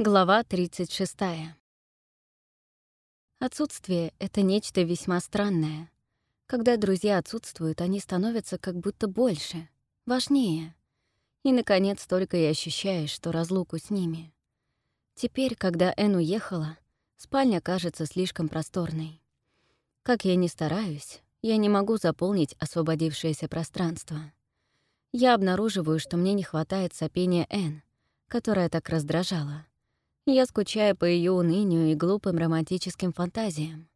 Глава 36. Отсутствие — это нечто весьма странное. Когда друзья отсутствуют, они становятся как будто больше, важнее. И, наконец, только и ощущаешь, что разлуку с ними. Теперь, когда Эн уехала, спальня кажется слишком просторной. Как я ни стараюсь, я не могу заполнить освободившееся пространство. Я обнаруживаю, что мне не хватает сопения Эн, которая так раздражала — я скучаю по ее унынию и глупым романтическим фантазиям.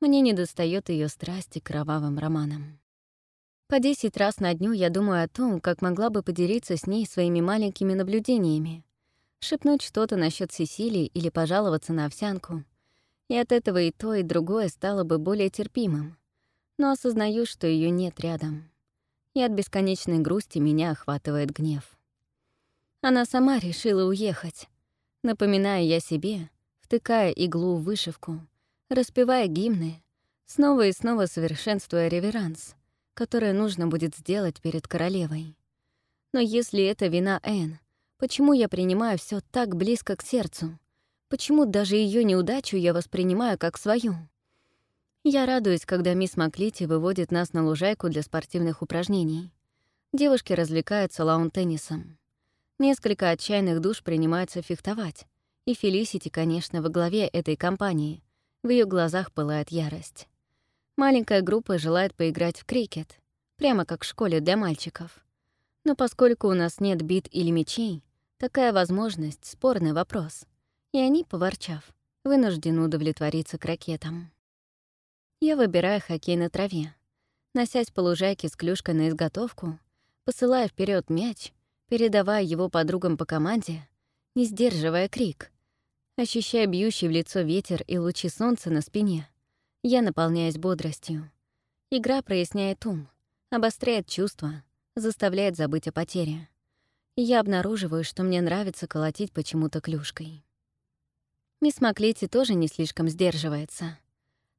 Мне недостает ее страсти к кровавым романам. По десять раз на дню я думаю о том, как могла бы поделиться с ней своими маленькими наблюдениями, шепнуть что-то насчет Сесилии или пожаловаться на овсянку. И от этого и то, и другое стало бы более терпимым. Но осознаю, что ее нет рядом. И от бесконечной грусти меня охватывает гнев. Она сама решила уехать, Напоминаю я себе, втыкая иглу в вышивку, распевая гимны, снова и снова совершенствуя реверанс, который нужно будет сделать перед королевой. Но если это вина Энн, почему я принимаю все так близко к сердцу? Почему даже ее неудачу я воспринимаю как свою? Я радуюсь, когда мисс Маклити выводит нас на лужайку для спортивных упражнений. Девушки развлекаются лаун-теннисом. Несколько отчаянных душ принимаются фехтовать. И Фелисити, конечно, во главе этой компании. В ее глазах пылает ярость. Маленькая группа желает поиграть в крикет, прямо как в школе для мальчиков. Но поскольку у нас нет бит или мечей, такая возможность — спорный вопрос. И они, поворчав, вынуждены удовлетвориться крокетом. Я выбираю хоккей на траве. Носясь по лужайке с клюшкой на изготовку, посылая вперед мяч — передавая его подругам по команде, не сдерживая крик. Ощущая бьющий в лицо ветер и лучи солнца на спине, я наполняюсь бодростью. Игра проясняет ум, обостряет чувства, заставляет забыть о потере. Я обнаруживаю, что мне нравится колотить почему-то клюшкой. Мисс Маклетти тоже не слишком сдерживается.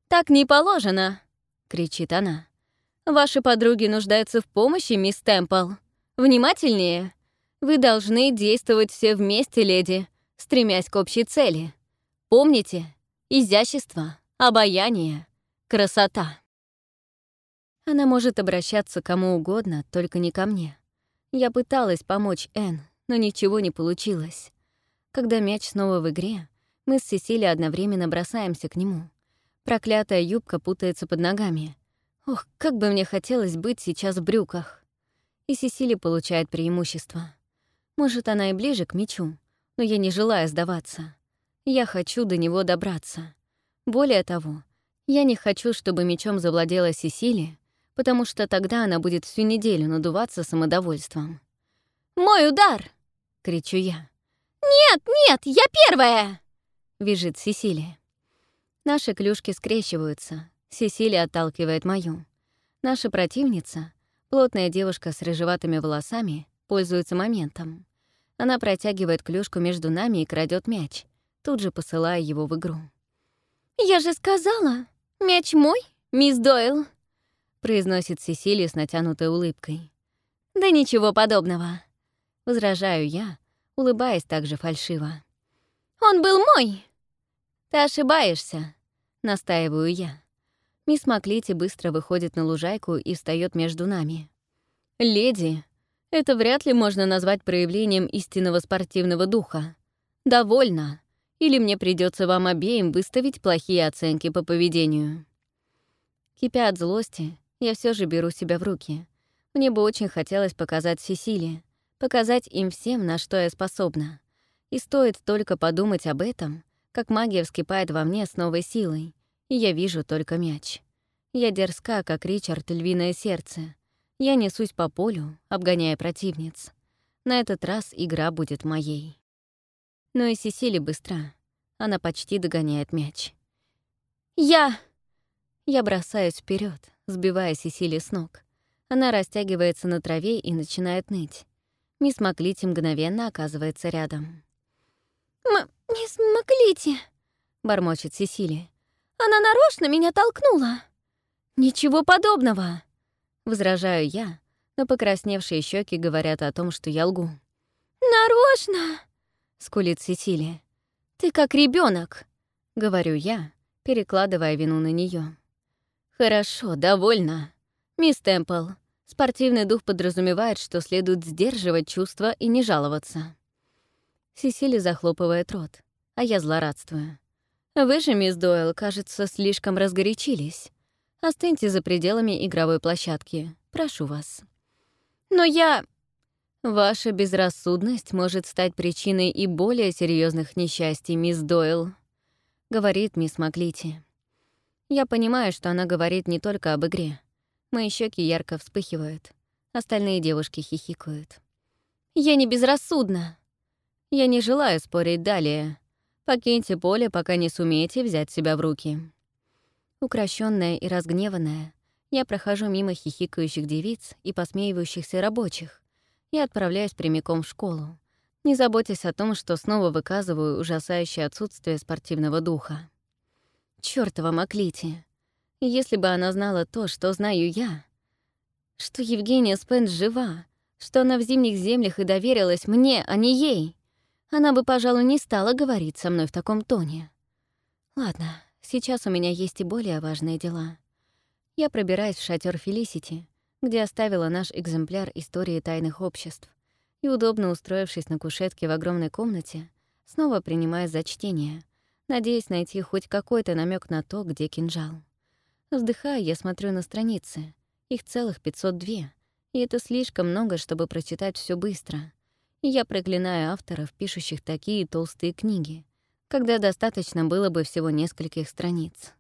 «Так не положено!» — кричит она. «Ваши подруги нуждаются в помощи, мисс Темпл. Внимательнее!» Вы должны действовать все вместе, леди, стремясь к общей цели. Помните, изящество, обаяние, красота. Она может обращаться кому угодно, только не ко мне. Я пыталась помочь Энн, но ничего не получилось. Когда мяч снова в игре, мы с Сесили одновременно бросаемся к нему. Проклятая юбка путается под ногами. Ох, как бы мне хотелось быть сейчас в брюках. И Сесили получает преимущество. Может, она и ближе к мечу, но я не желаю сдаваться. Я хочу до него добраться. Более того, я не хочу, чтобы мечом завладела Сесили, потому что тогда она будет всю неделю надуваться самодовольством. «Мой удар!» — кричу я. «Нет, нет, я первая!» — визжит Сесилия. Наши клюшки скрещиваются, Сесилия отталкивает мою. Наша противница, плотная девушка с рыжеватыми волосами, пользуется моментом. Она протягивает клюшку между нами и крадет мяч, тут же посылая его в игру. «Я же сказала, мяч мой, мисс Дойл», — произносит Сесилия с натянутой улыбкой. «Да ничего подобного», — возражаю я, улыбаясь также фальшиво. «Он был мой!» «Ты ошибаешься», — настаиваю я. Мисс Маклити быстро выходит на лужайку и встает между нами. «Леди, это вряд ли можно назвать проявлением истинного спортивного духа. Довольно. Или мне придется вам обеим выставить плохие оценки по поведению. Кипя от злости, я все же беру себя в руки. Мне бы очень хотелось показать Сесиле, показать им всем, на что я способна. И стоит только подумать об этом, как магия вскипает во мне с новой силой, и я вижу только мяч. Я дерзка, как Ричард Львиное Сердце, я несусь по полю, обгоняя противниц. На этот раз игра будет моей. Но и Сесили быстра. Она почти догоняет мяч. «Я!» Я бросаюсь вперед, сбивая Сесили с ног. Она растягивается на траве и начинает ныть. Мисс Маклити мгновенно оказывается рядом. «М «Мисс Маклити!» — бормочет Сесили. «Она нарочно меня толкнула!» «Ничего подобного!» Возражаю я, но покрасневшие щеки говорят о том, что я лгу. «Нарочно!» — скулит Сесилия. «Ты как ребенок, говорю я, перекладывая вину на нее. «Хорошо, довольно. Мисс Темпл, спортивный дух подразумевает, что следует сдерживать чувства и не жаловаться». Сесили захлопывает рот, а я злорадствую. «Вы же, мисс Дойл, кажется, слишком разгорячились. Остыньте за пределами игровой площадки. Прошу вас». «Но я...» «Ваша безрассудность может стать причиной и более серьезных несчастий, мисс Дойл», — говорит мисс Маклити. Я понимаю, что она говорит не только об игре. Мои щеки ярко вспыхивают. Остальные девушки хихикают. «Я не безрассудна!» «Я не желаю спорить далее. Покиньте поле, пока не сумеете взять себя в руки». Укращённая и разгневанная, я прохожу мимо хихикающих девиц и посмеивающихся рабочих и отправляюсь прямиком в школу, не заботясь о том, что снова выказываю ужасающее отсутствие спортивного духа. Чёртова Маклити. Если бы она знала то, что знаю я, что Евгения Спенс жива, что она в зимних землях и доверилась мне, а не ей, она бы, пожалуй, не стала говорить со мной в таком тоне. Ладно, сейчас у меня есть и более важные дела. Я пробираюсь в шатер Фелисити, где оставила наш экземпляр истории тайных обществ, и, удобно устроившись на кушетке в огромной комнате, снова принимаюсь за чтение — надеясь найти хоть какой-то намек на то, где кинжал. Вздыхая, я смотрю на страницы. Их целых 502, и это слишком много, чтобы прочитать все быстро. И я проклинаю авторов, пишущих такие толстые книги, когда достаточно было бы всего нескольких страниц.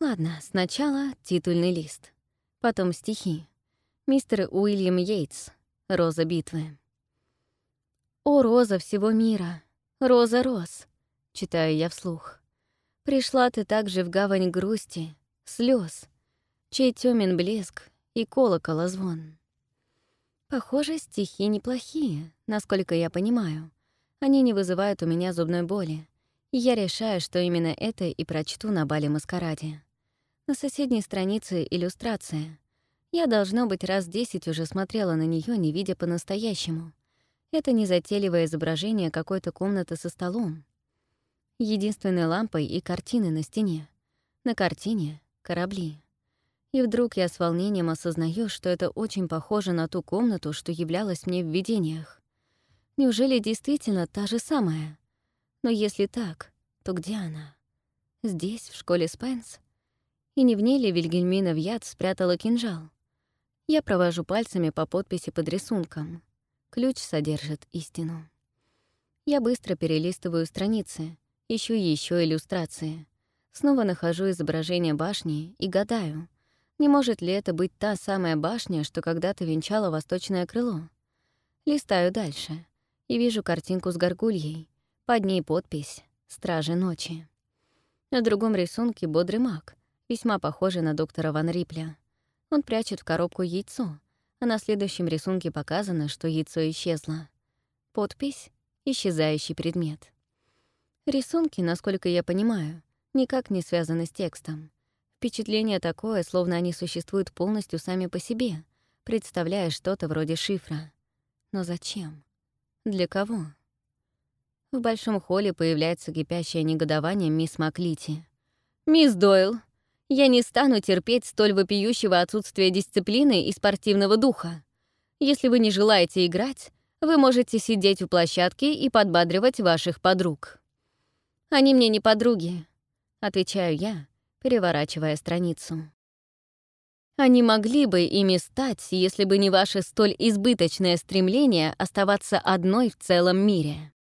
Ладно, сначала титульный лист, потом стихи. Мистер Уильям Йейтс, «Роза битвы». «О, роза всего мира! Роза роз! — читаю я вслух. «Пришла ты также в гавань грусти, слез, чей тёмен блеск и колокола звон». Похоже, стихи неплохие, насколько я понимаю. Они не вызывают у меня зубной боли, и я решаю, что именно это и прочту на бале-маскараде. На соседней странице иллюстрация. Я, должно быть, раз десять уже смотрела на нее, не видя по-настоящему. Это незатейливое изображение какой-то комнаты со столом, единственной лампой и картины на стене. На картине — корабли. И вдруг я с волнением осознаю, что это очень похоже на ту комнату, что являлась мне в видениях. Неужели действительно та же самая? Но если так, то где она? Здесь, в школе Спенс? И не в ней ли Вильгельмина Вьят спрятала кинжал? Я провожу пальцами по подписи под рисунком. Ключ содержит истину. Я быстро перелистываю страницы, Ищу еще иллюстрации. Снова нахожу изображение башни и гадаю, не может ли это быть та самая башня, что когда-то венчала восточное крыло. Листаю дальше и вижу картинку с горгульей, под ней подпись «Стражи ночи». На другом рисунке бодрый маг, весьма похожий на доктора Ван Рипля. Он прячет в коробку яйцо, а на следующем рисунке показано, что яйцо исчезло. Подпись — исчезающий предмет. Рисунки, насколько я понимаю, никак не связаны с текстом. Впечатление такое, словно они существуют полностью сами по себе, представляя что-то вроде шифра. Но зачем? Для кого? В большом холле появляется кипящее негодование мисс Маклити. «Мисс Дойл, я не стану терпеть столь вопиющего отсутствия дисциплины и спортивного духа. Если вы не желаете играть, вы можете сидеть у площадки и подбадривать ваших подруг». Они мне не подруги», — отвечаю я, переворачивая страницу. Они могли бы ими стать, если бы не ваше столь избыточное стремление оставаться одной в целом мире.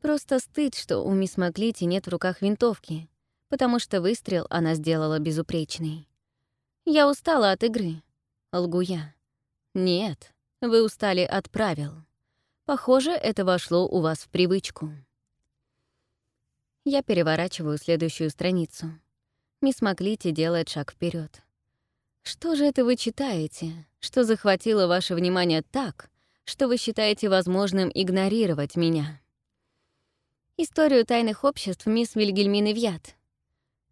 Просто стыд, что у мисс Маклити нет в руках винтовки, потому что выстрел она сделала безупречный. Я устала от игры. Лгу я. Нет, вы устали от правил. Похоже, это вошло у вас в привычку. Я переворачиваю следующую страницу. Мисс Маклити делает шаг вперед. Что же это вы читаете, что захватило ваше внимание так, что вы считаете возможным игнорировать меня? Историю тайных обществ мисс Вильгельмины Вьят.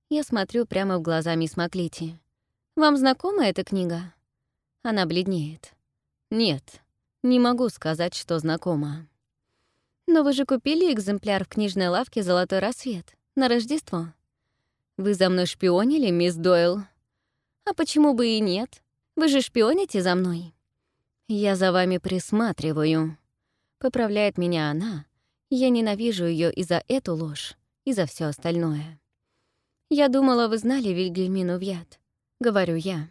Я смотрю прямо в глаза мисс Маклити. Вам знакома эта книга? Она бледнеет. Нет, не могу сказать, что знакома. Но вы же купили экземпляр в книжной лавке «Золотой рассвет» на Рождество. Вы за мной шпионили, мисс Дойл? А почему бы и нет? Вы же шпионите за мной. Я за вами присматриваю. Поправляет меня она. Я ненавижу ее и за эту ложь, и за все остальное. Я думала, вы знали Вильгельмину Вьят. Говорю я.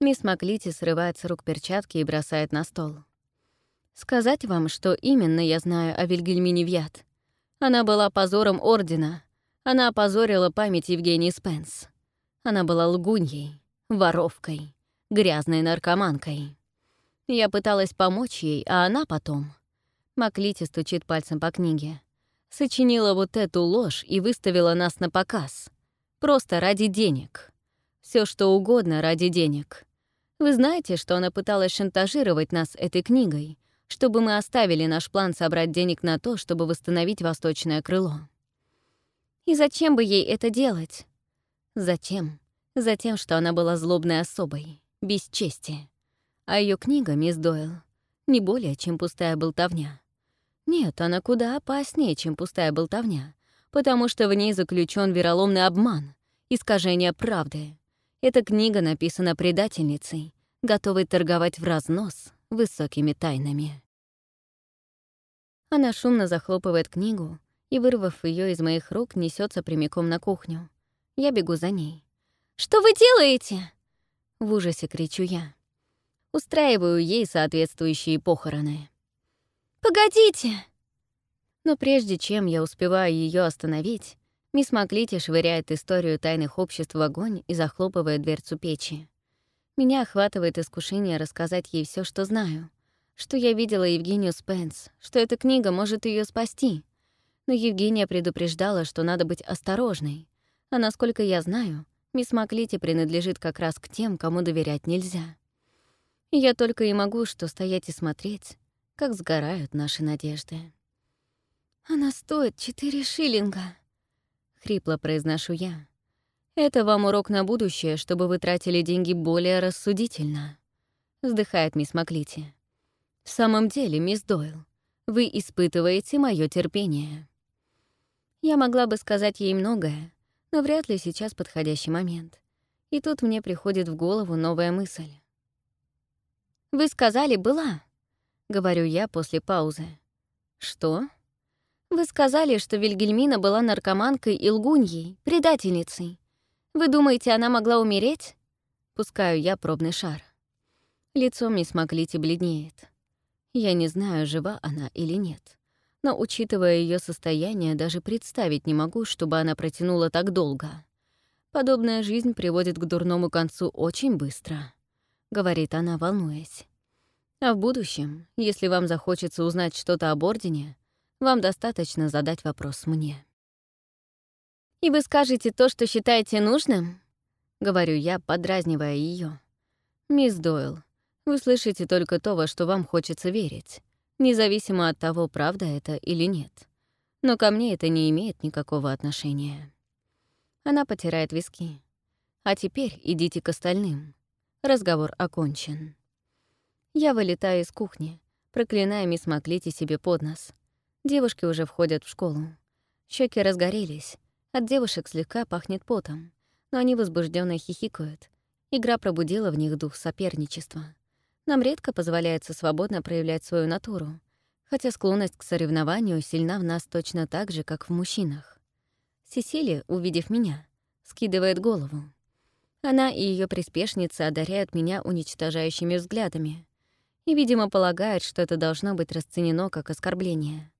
Мисс Маклити срывает с рук перчатки и бросает на стол. Сказать вам, что именно я знаю о Вильгельмине Вьят. Она была позором Ордена. Она опозорила память Евгении Спенс. Она была лгуньей, воровкой, грязной наркоманкой. Я пыталась помочь ей, а она потом... Маклити стучит пальцем по книге. Сочинила вот эту ложь и выставила нас на показ. Просто ради денег. Все что угодно ради денег. Вы знаете, что она пыталась шантажировать нас этой книгой, чтобы мы оставили наш план собрать денег на то, чтобы восстановить восточное крыло. И зачем бы ей это делать? Затем, затем, что она была злобной особой, без чести. А ее книга, мисс Дойл, не более, чем пустая болтовня. Нет, она куда опаснее, чем пустая болтовня, потому что в ней заключен вероломный обман, искажение правды. Эта книга написана предательницей, готовой торговать в разнос высокими тайнами. Она шумно захлопывает книгу и, вырвав ее из моих рук, несется прямиком на кухню. Я бегу за ней. «Что вы делаете?» В ужасе кричу я. Устраиваю ей соответствующие похороны. «Погодите!» Но прежде чем я успеваю ее остановить, мисс Маклити швыряет историю тайных обществ в огонь и захлопывает дверцу печи. Меня охватывает искушение рассказать ей все, что знаю. Что я видела Евгению Спенс, что эта книга может ее спасти. Но Евгения предупреждала, что надо быть осторожной. А насколько я знаю, мисс Маклити принадлежит как раз к тем, кому доверять нельзя. Я только и могу что стоять и смотреть, как сгорают наши надежды. «Она стоит четыре шиллинга», — хрипло произношу я. Это вам урок на будущее, чтобы вы тратили деньги более рассудительно», — вздыхает мисс Маклити. «В самом деле, мисс Дойл, вы испытываете мое терпение». Я могла бы сказать ей многое, но вряд ли сейчас подходящий момент. И тут мне приходит в голову новая мысль. «Вы сказали, была», — говорю я после паузы. «Что?» «Вы сказали, что Вильгельмина была наркоманкой и лгуньей, предательницей. Вы думаете, она могла умереть? Пускаю я пробный шар. Лицо мисс Маклити бледнеет. Я не знаю, жива она или нет. Но, учитывая ее состояние, даже представить не могу, чтобы она протянула так долго. Подобная жизнь приводит к дурному концу очень быстро, — говорит она, волнуясь. А в будущем, если вам захочется узнать что-то об Ордене, вам достаточно задать вопрос мне. «И вы скажете то, что считаете нужным?» — говорю я, подразнивая ее. «Мисс Дойл, вы слышите только то, во что вам хочется верить, независимо от того, правда это или нет. Но ко мне это не имеет никакого отношения». Она потирает виски. «А теперь идите к остальным. Разговор окончен». Я вылетаю из кухни, проклиная мисс Маклити себе под нос. Девушки уже входят в школу. Щеки разгорелись, от девушек слегка пахнет потом, но они возбужденно хихикают. Игра пробудила в них дух соперничества. Нам редко позволяется свободно проявлять свою натуру, хотя склонность к соревнованию сильна в нас точно так же, как в мужчинах. Сесилия, увидев меня, скидывает голову. Она и ее приспешницы одаряют меня уничтожающими взглядами и, видимо, полагают, что это должно быть расценено как оскорбление.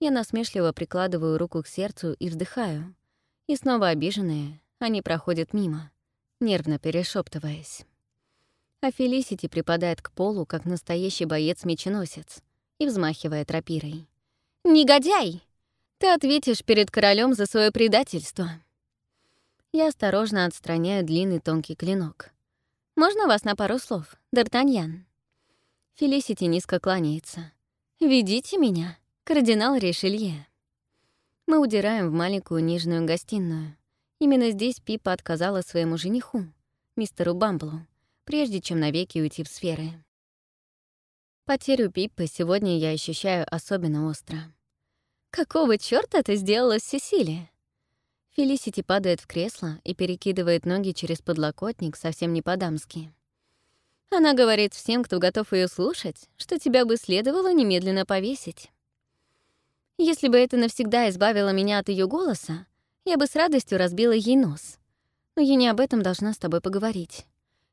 Я насмешливо прикладываю руку к сердцу и вздыхаю, и снова обиженные, они проходят мимо, нервно перешептываясь. А Фелисити припадает к полу, как настоящий боец-меченосец, и взмахивает рапирой. «Негодяй! Ты ответишь перед королем за свое предательство!» Я осторожно отстраняю длинный тонкий клинок. «Можно вас на пару слов, Д'Артаньян?» Фелисити низко кланяется. «Ведите меня, кардинал Ришелье». Мы удираем в маленькую нижнюю гостиную. Именно здесь Пипа отказала своему жениху, мистеру Бамблу, прежде чем навеки уйти в сферы. Потерю Пиппы сегодня я ощущаю особенно остро. Какого чёрта ты сделала с Сесили? Фелисити падает в кресло и перекидывает ноги через подлокотник совсем не по-дамски. Она говорит всем, кто готов ее слушать, что тебя бы следовало немедленно повесить. Если бы это навсегда избавило меня от ее голоса, я бы с радостью разбила ей нос. Но я не об этом должна с тобой поговорить.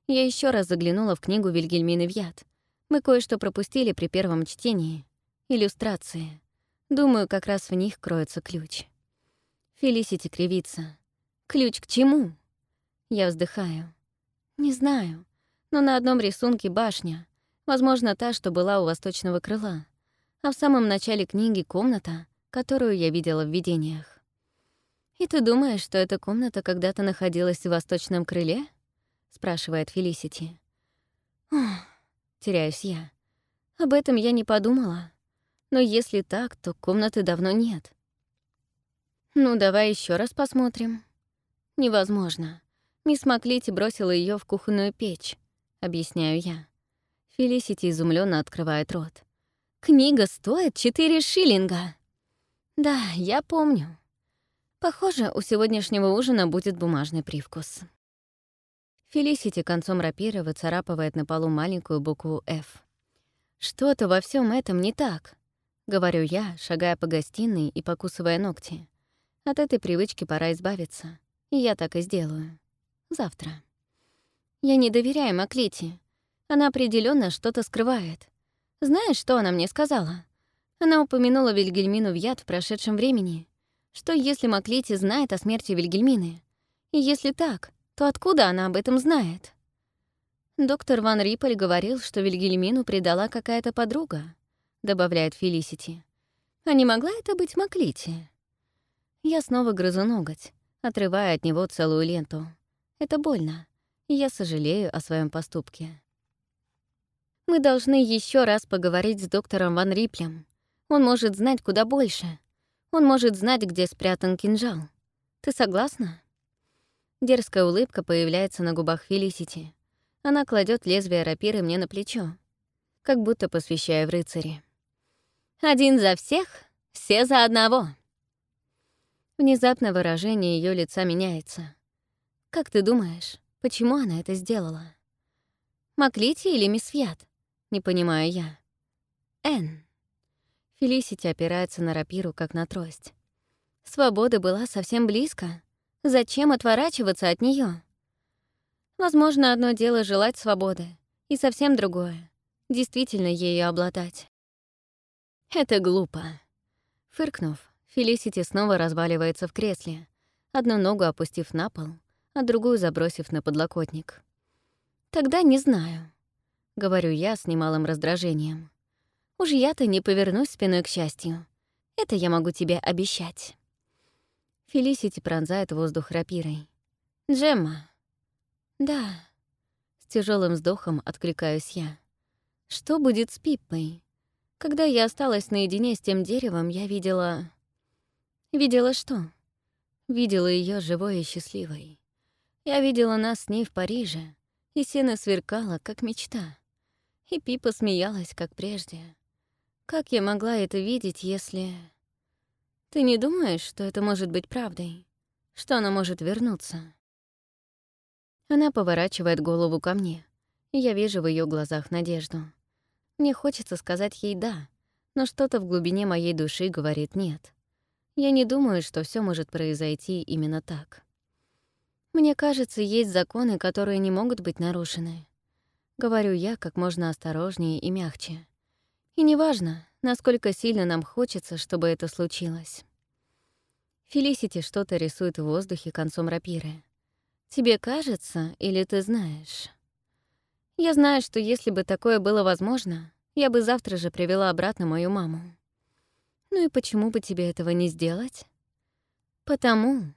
Я еще раз заглянула в книгу Вильгельмины Вьят. Мы кое-что пропустили при первом чтении. Иллюстрации. Думаю, как раз в них кроется ключ. Фелисити кривится. Ключ к чему? Я вздыхаю. Не знаю, но на одном рисунке башня, возможно, та, что была у восточного крыла, а в самом начале книги — комната, которую я видела в видениях. «И ты думаешь, что эта комната когда-то находилась в восточном крыле?» — спрашивает Фелисити. «Ох, теряюсь я. Об этом я не подумала. Но если так, то комнаты давно нет. Ну, давай еще раз посмотрим. Невозможно. Мисс Маклити бросила ее в кухонную печь, объясняю я. Фелисити изумленно открывает рот. Книга стоит четыре шиллинга. Да, я помню. Похоже, у сегодняшнего ужина будет бумажный привкус. Фелисити концом рапира выцарапывает на полу маленькую букву «Ф». Что-то во всем этом не так. — говорю я, шагая по гостиной и покусывая ногти. От этой привычки пора избавиться. И я так и сделаю. Завтра. Я не доверяю Маклите. Она определенно что-то скрывает. Знаешь, что она мне сказала? Она упомянула Вильгельмину в яд в прошедшем времени. Что если Маклити знает о смерти Вильгельмины? И если так, то откуда она об этом знает? Доктор Ван Риппель говорил, что Вильгельмину предала какая-то подруга добавляет Фелисити. А не могла это быть Маклити? Я снова грызу ноготь, отрывая от него целую ленту. Это больно, и я сожалею о своем поступке. Мы должны еще раз поговорить с доктором Ван Риплем. Он может знать куда больше. Он может знать, где спрятан кинжал. Ты согласна? Дерзкая улыбка появляется на губах Фелисити. Она кладет лезвие рапиры мне на плечо, как будто посвящая в рыцаре. Один за всех, все за одного. Внезапно выражение ее лица меняется. Как ты думаешь, почему она это сделала? Маклити или мисс Фьят? Не понимаю я. Н. Фелисити опирается на рапиру, как на трость. Свобода была совсем близко. Зачем отворачиваться от нее? Возможно, одно дело желать свободы, и совсем другое — действительно ею обладать. Это глупо. Фыркнув, Фелисити снова разваливается в кресле, одну ногу опустив на пол, а другую забросив на подлокотник. «Тогда не знаю», — говорю я с немалым раздражением. «Уж я-то не повернусь спиной к счастью. Это я могу тебе обещать». Фелисити пронзает воздух рапирой. «Джемма». «Да». С тяжелым вздохом откликаюсь я. «Что будет с Пиппой?» Когда я осталась наедине с тем деревом, я видела... Видела что? Видела ее живой и счастливой. Я видела нас с ней в Париже, и сено сверкала, как мечта. И Пипа смеялась, как прежде. Как я могла это видеть, если... Ты не думаешь, что это может быть правдой? Что она может вернуться? Она поворачивает голову ко мне, я вижу в ее глазах надежду. Мне хочется сказать ей «да», но что-то в глубине моей души говорит «нет». Я не думаю, что все может произойти именно так. Мне кажется, есть законы, которые не могут быть нарушены. Говорю я как можно осторожнее и мягче. И неважно, насколько сильно нам хочется, чтобы это случилось. Фелисити что-то рисует в воздухе концом рапиры. «Тебе кажется, или ты знаешь?» Я знаю, что если бы такое было возможно, я бы завтра же привела обратно мою маму. Ну и почему бы тебе этого не сделать? Потому,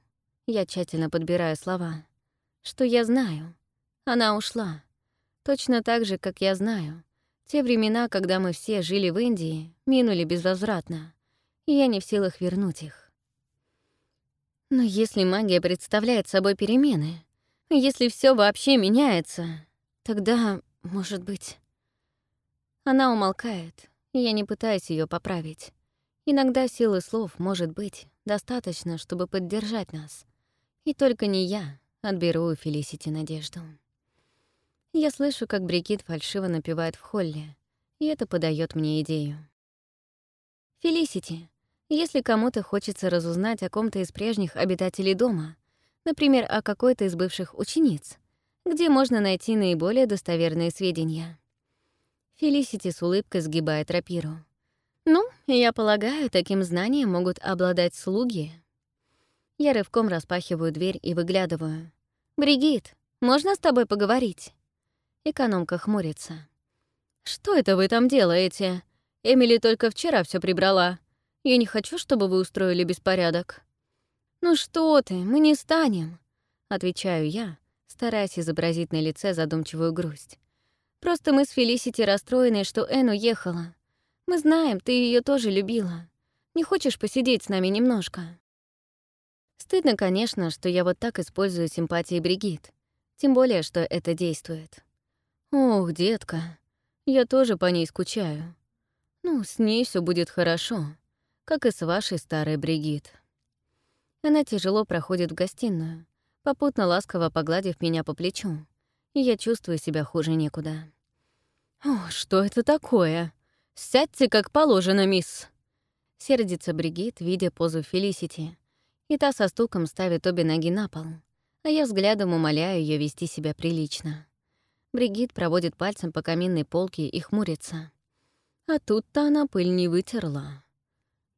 я тщательно подбираю слова, что я знаю, она ушла. Точно так же, как я знаю, те времена, когда мы все жили в Индии, минули безвозвратно, и я не в силах вернуть их. Но если магия представляет собой перемены, если все вообще меняется, Тогда, может быть... Она умолкает, и я не пытаюсь ее поправить. Иногда силы слов, может быть, достаточно, чтобы поддержать нас. И только не я отберу у Фелисити надежду. Я слышу, как Бригит фальшиво напевает в холле, и это подает мне идею. «Фелисити, если кому-то хочется разузнать о ком-то из прежних обитателей дома, например, о какой-то из бывших учениц, где можно найти наиболее достоверные сведения?» Фелисити с улыбкой сгибает рапиру. «Ну, я полагаю, таким знанием могут обладать слуги». Я рывком распахиваю дверь и выглядываю. «Бригит, можно с тобой поговорить?» Экономка хмурится. «Что это вы там делаете? Эмили только вчера все прибрала. Я не хочу, чтобы вы устроили беспорядок». «Ну что ты, мы не станем», — отвечаю я, стараясь изобразить на лице задумчивую грусть. «Просто мы с Фелисити расстроены, что Эн уехала. Мы знаем, ты ее тоже любила. Не хочешь посидеть с нами немножко?» Стыдно, конечно, что я вот так использую симпатии Бригит. Тем более, что это действует. Ох, детка, я тоже по ней скучаю. Ну, с ней все будет хорошо, как и с вашей старой Бригит. Она тяжело проходит в гостиную, попутно ласково погладив меня по плечу, и я чувствую себя хуже некуда. «О, что это такое? Сядьте, как положено, мисс!» Сердится Бригит, видя позу Фелисити, и та со стуком ставит обе ноги на пол, а я взглядом умоляю ее вести себя прилично. Бригит проводит пальцем по каминной полке и хмурится. А тут-то она пыль не вытерла.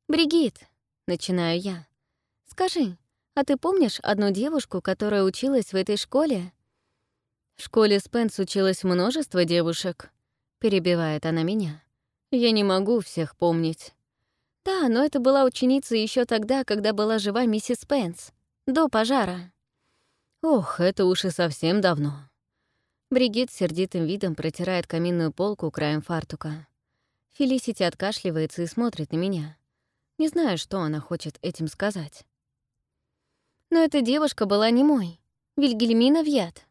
«Бригит», — начинаю я, — «скажи, а ты помнишь одну девушку, которая училась в этой школе?» «В школе Спенс училось множество девушек», — перебивает она меня. «Я не могу всех помнить». Да, но это была ученица еще тогда, когда была жива миссис Пенс, до пожара. Ох, это уж и совсем давно. Бригит с сердитым видом протирает каминную полку краем фартука. Фелисити откашливается и смотрит на меня. Не знаю, что она хочет этим сказать. Но эта девушка была не мой. Вильгельмина Вьят.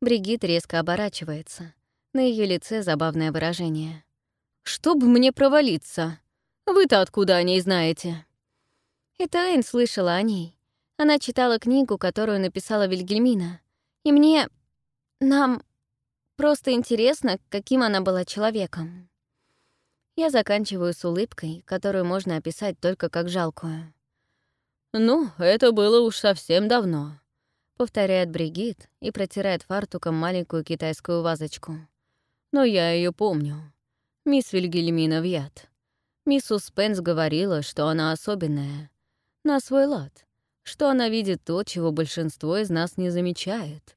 Бригит резко оборачивается. На ее лице забавное выражение. «Чтоб мне провалиться!» Вы-то откуда о ней знаете?» Это Энн слышала о ней. Она читала книгу, которую написала Вильгельмина. И мне... Нам... Просто интересно, каким она была человеком. Я заканчиваю с улыбкой, которую можно описать только как жалкую. «Ну, это было уж совсем давно», — повторяет Бригит и протирает фартуком маленькую китайскую вазочку. «Но я ее помню. Мисс Вильгельмина Вьят». Миссус Пенс говорила, что она особенная, на свой лад, что она видит то, чего большинство из нас не замечает.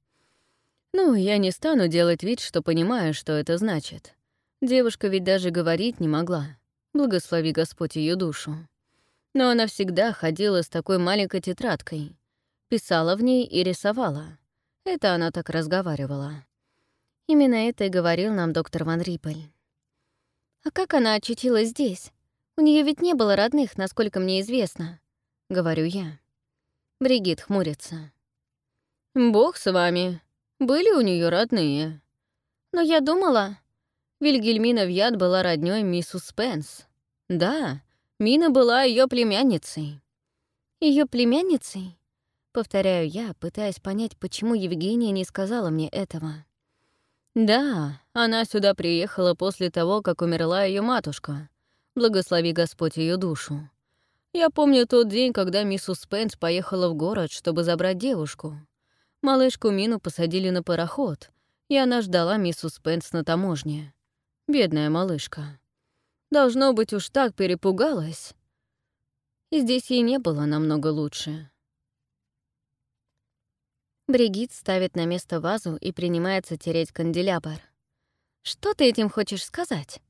Ну, я не стану делать вид, что понимаю, что это значит. Девушка ведь даже говорить не могла. Благослови Господь ее душу. Но она всегда ходила с такой маленькой тетрадкой. Писала в ней и рисовала. Это она так разговаривала. Именно это и говорил нам доктор Ван Риппель. «А как она очутилась здесь? У нее ведь не было родных, насколько мне известно», — говорю я. Бригит хмурится. «Бог с вами. Были у нее родные. Но я думала...» Вильгельмина Вьят была роднёй миссус Спенс. Да, Мина была ее племянницей. Ее племянницей? Повторяю я, пытаясь понять, почему Евгения не сказала мне этого. Да, она сюда приехала после того, как умерла ее матушка, Благослови Господь ее душу. Я помню тот день, когда мисс Успенс поехала в город, чтобы забрать девушку. Малышку Мину посадили на пароход, и она ждала мисс Успенс на таможне. Бедная малышка. Должно быть, уж так перепугалась. И здесь ей не было намного лучше. Бригит ставит на место вазу и принимается тереть канделябр. «Что ты этим хочешь сказать?»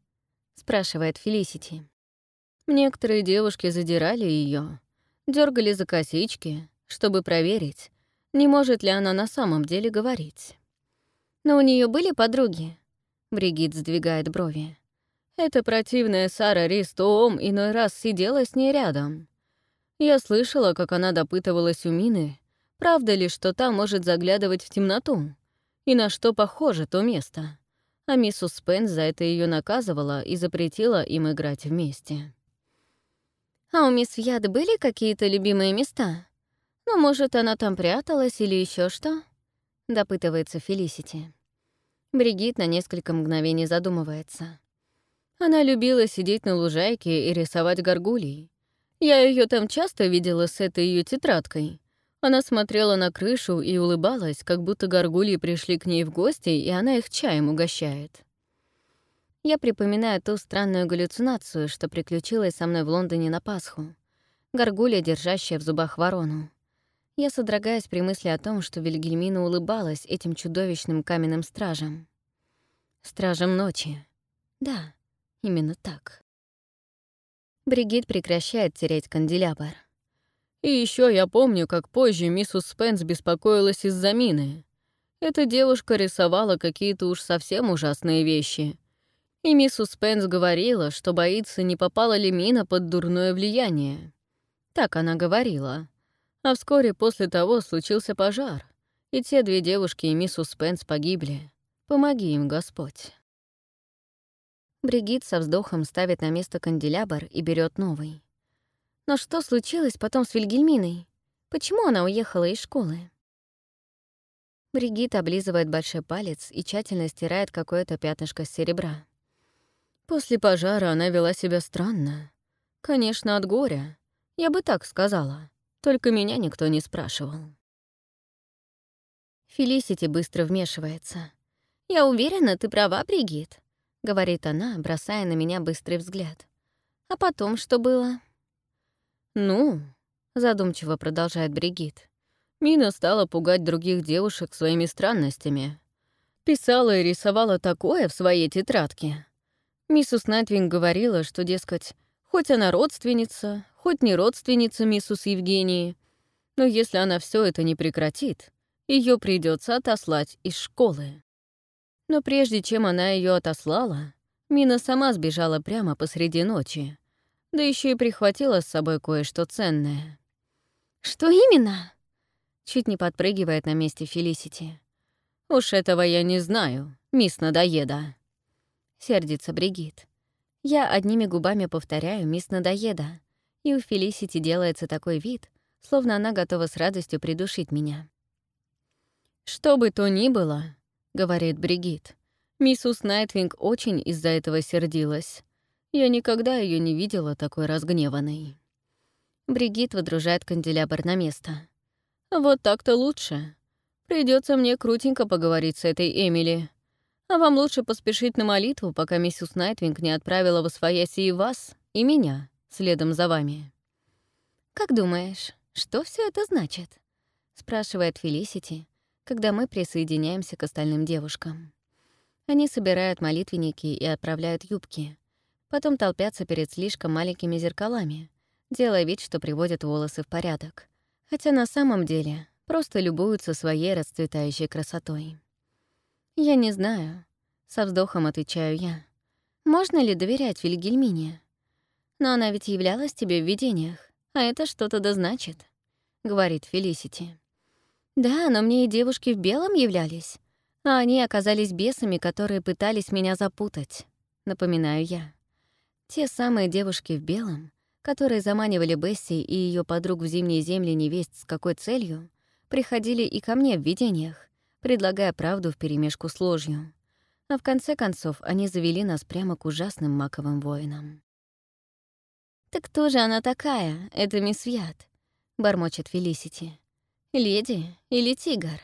спрашивает Фелисити. Некоторые девушки задирали ее, дергали за косички, чтобы проверить, не может ли она на самом деле говорить. Но у нее были подруги. Бригит сдвигает брови. Эта противная Сара Ристом иной раз сидела с ней рядом. Я слышала, как она допытывалась у Мины, правда ли, что та может заглядывать в темноту, и на что похоже то место а мисс Успенс за это ее наказывала и запретила им играть вместе. «А у мисс Вьяд были какие-то любимые места? Ну, может, она там пряталась или еще что?» — допытывается Фелисити. Бригит на несколько мгновений задумывается. Она любила сидеть на лужайке и рисовать горгулей. Я ее там часто видела с этой ее тетрадкой. Она смотрела на крышу и улыбалась, как будто горгульи пришли к ней в гости, и она их чаем угощает. Я припоминаю ту странную галлюцинацию, что приключилась со мной в Лондоне на Пасху. Горгулья, держащая в зубах ворону. Я содрогаюсь при мысли о том, что Вильгельмина улыбалась этим чудовищным каменным стражам. Стражам ночи. Да, именно так. Бригит прекращает тереть канделябр. И еще я помню, как позже миссус Спенс беспокоилась из-за мины. Эта девушка рисовала какие-то уж совсем ужасные вещи — и миссус Спенс говорила, что боится, не попала ли мина под дурное влияние. Так она говорила. А вскоре после того случился пожар, и те две девушки и миссус Спенс погибли. Помоги им, Господь. Бригит со вздохом ставит на место канделябр и берет новый. Но что случилось потом с Вильгельминой? Почему она уехала из школы? Бригит облизывает большой палец и тщательно стирает какое-то пятнышко серебра. После пожара она вела себя странно. Конечно, от горя. Я бы так сказала. Только меня никто не спрашивал. Фелисити быстро вмешивается. «Я уверена, ты права, Бригит», — говорит она, бросая на меня быстрый взгляд. «А потом что было?» «Ну», — задумчиво продолжает Бригит, «Мина стала пугать других девушек своими странностями. Писала и рисовала такое в своей тетрадке, Миссус Найтвинг говорила, что, дескать, хоть она родственница, хоть не родственница миссус Евгении, но если она все это не прекратит, ее придется отослать из школы. Но прежде чем она ее отослала, Мина сама сбежала прямо посреди ночи, да еще и прихватила с собой кое-что ценное. «Что именно?» Чуть не подпрыгивает на месте Фелисити. «Уж этого я не знаю, мисс Надоеда», — сердится Бригит. Я одними губами повторяю «Мисс Надоеда», и у Фелисити делается такой вид, словно она готова с радостью придушить меня. «Что бы то ни было», — говорит Бригит, «миссус Найтвинг очень из-за этого сердилась. Я никогда ее не видела такой разгневанной». Бригит выдружает канделябр на место. «Вот так-то лучше. Придется мне крутенько поговорить с этой Эмили. А вам лучше поспешить на молитву, пока миссис Найтвинг не отправила в освояси и вас, и меня, следом за вами. «Как думаешь, что все это значит?» — спрашивает Фелисити, когда мы присоединяемся к остальным девушкам. Они собирают молитвенники и отправляют юбки. Потом толпятся перед слишком маленькими зеркалами, делая вид, что приводят волосы в порядок. Хотя на самом деле просто любуются своей расцветающей красотой. «Я не знаю», — со вздохом отвечаю я. «Можно ли доверять Вильгельмине? Но она ведь являлась тебе в видениях, а это что-то да значит», — говорит Фелисити. «Да, но мне и девушки в белом являлись, а они оказались бесами, которые пытались меня запутать», — напоминаю я. Те самые девушки в белом, которые заманивали Бесси и ее подруг в зимние земли невесть с какой целью, приходили и ко мне в видениях, предлагая правду вперемешку с ложью. А в конце концов они завели нас прямо к ужасным маковым воинам. «Так кто же она такая, эта мисс Вьят?» — бормочет Фелисити. «Леди или тигр?»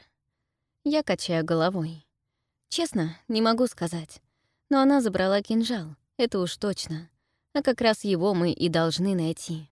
Я качаю головой. Честно, не могу сказать. Но она забрала кинжал, это уж точно. А как раз его мы и должны найти.